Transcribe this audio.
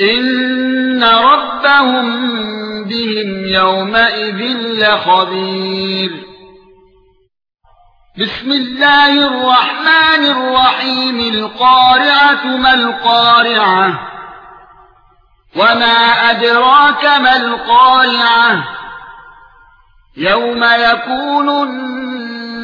ان ربهم بهم يومئذ لخبير. بسم الله الرحمن الرحيم القارعه ما القارعه؟ وما ادراك ما القارعه؟ يوم يكون